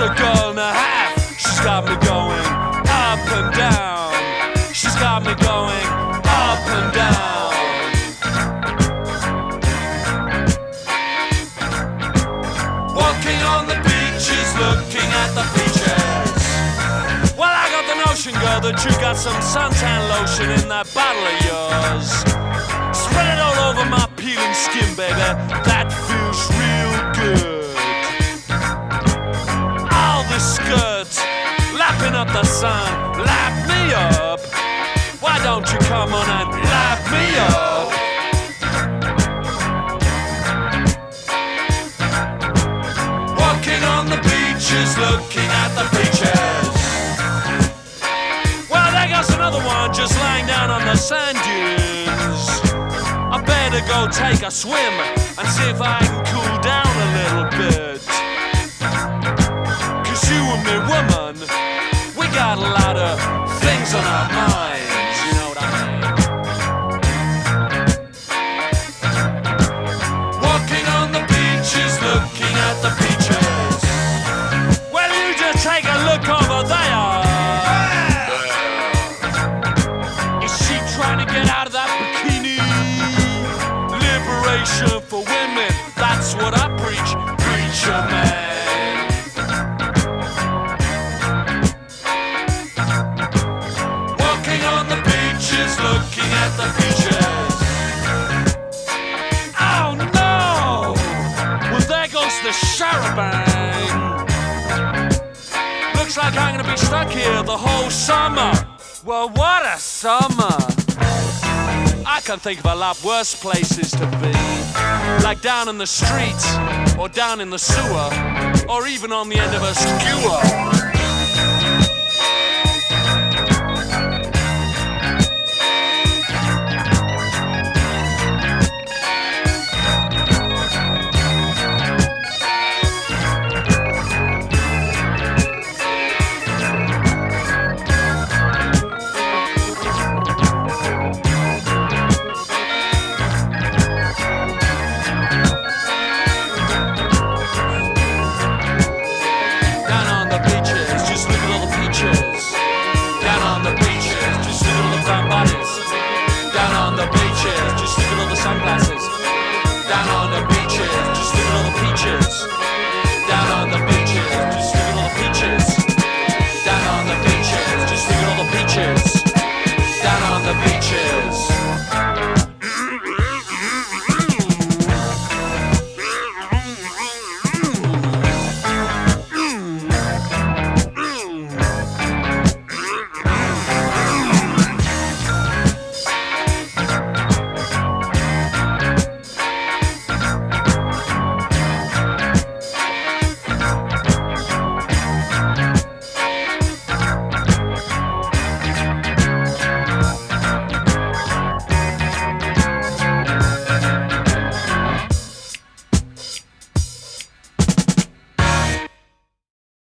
a girl and a half. She's got me going up and down. She's got me going up and down. Walking on the beaches, looking at the beaches. Well, I got the notion, girl, that you got some suntan lotion in that bottle of yours. Spread it all over my peeling skin, baby. That feels real good. The sun, lap me up. Why don't you come on and lap me up? Walking on the beaches, looking at the beaches. Well, there goes another one just lying down on the sand dunes. I better go take a swim and see if I can cool down a little bit. Things on our minds, you know what I mean? Walking on the beaches, looking at the beaches. Well, you just take a look over there. Is she trying to get out of that bikini? Liberation looking at the beaches. Oh no! Well, there goes the charabanc. Looks like I'm gonna be stuck here the whole summer. Well, what a summer! I can think of a lot worse places to be. Like down in the streets, or down in the sewer, or even on the end of a skewer.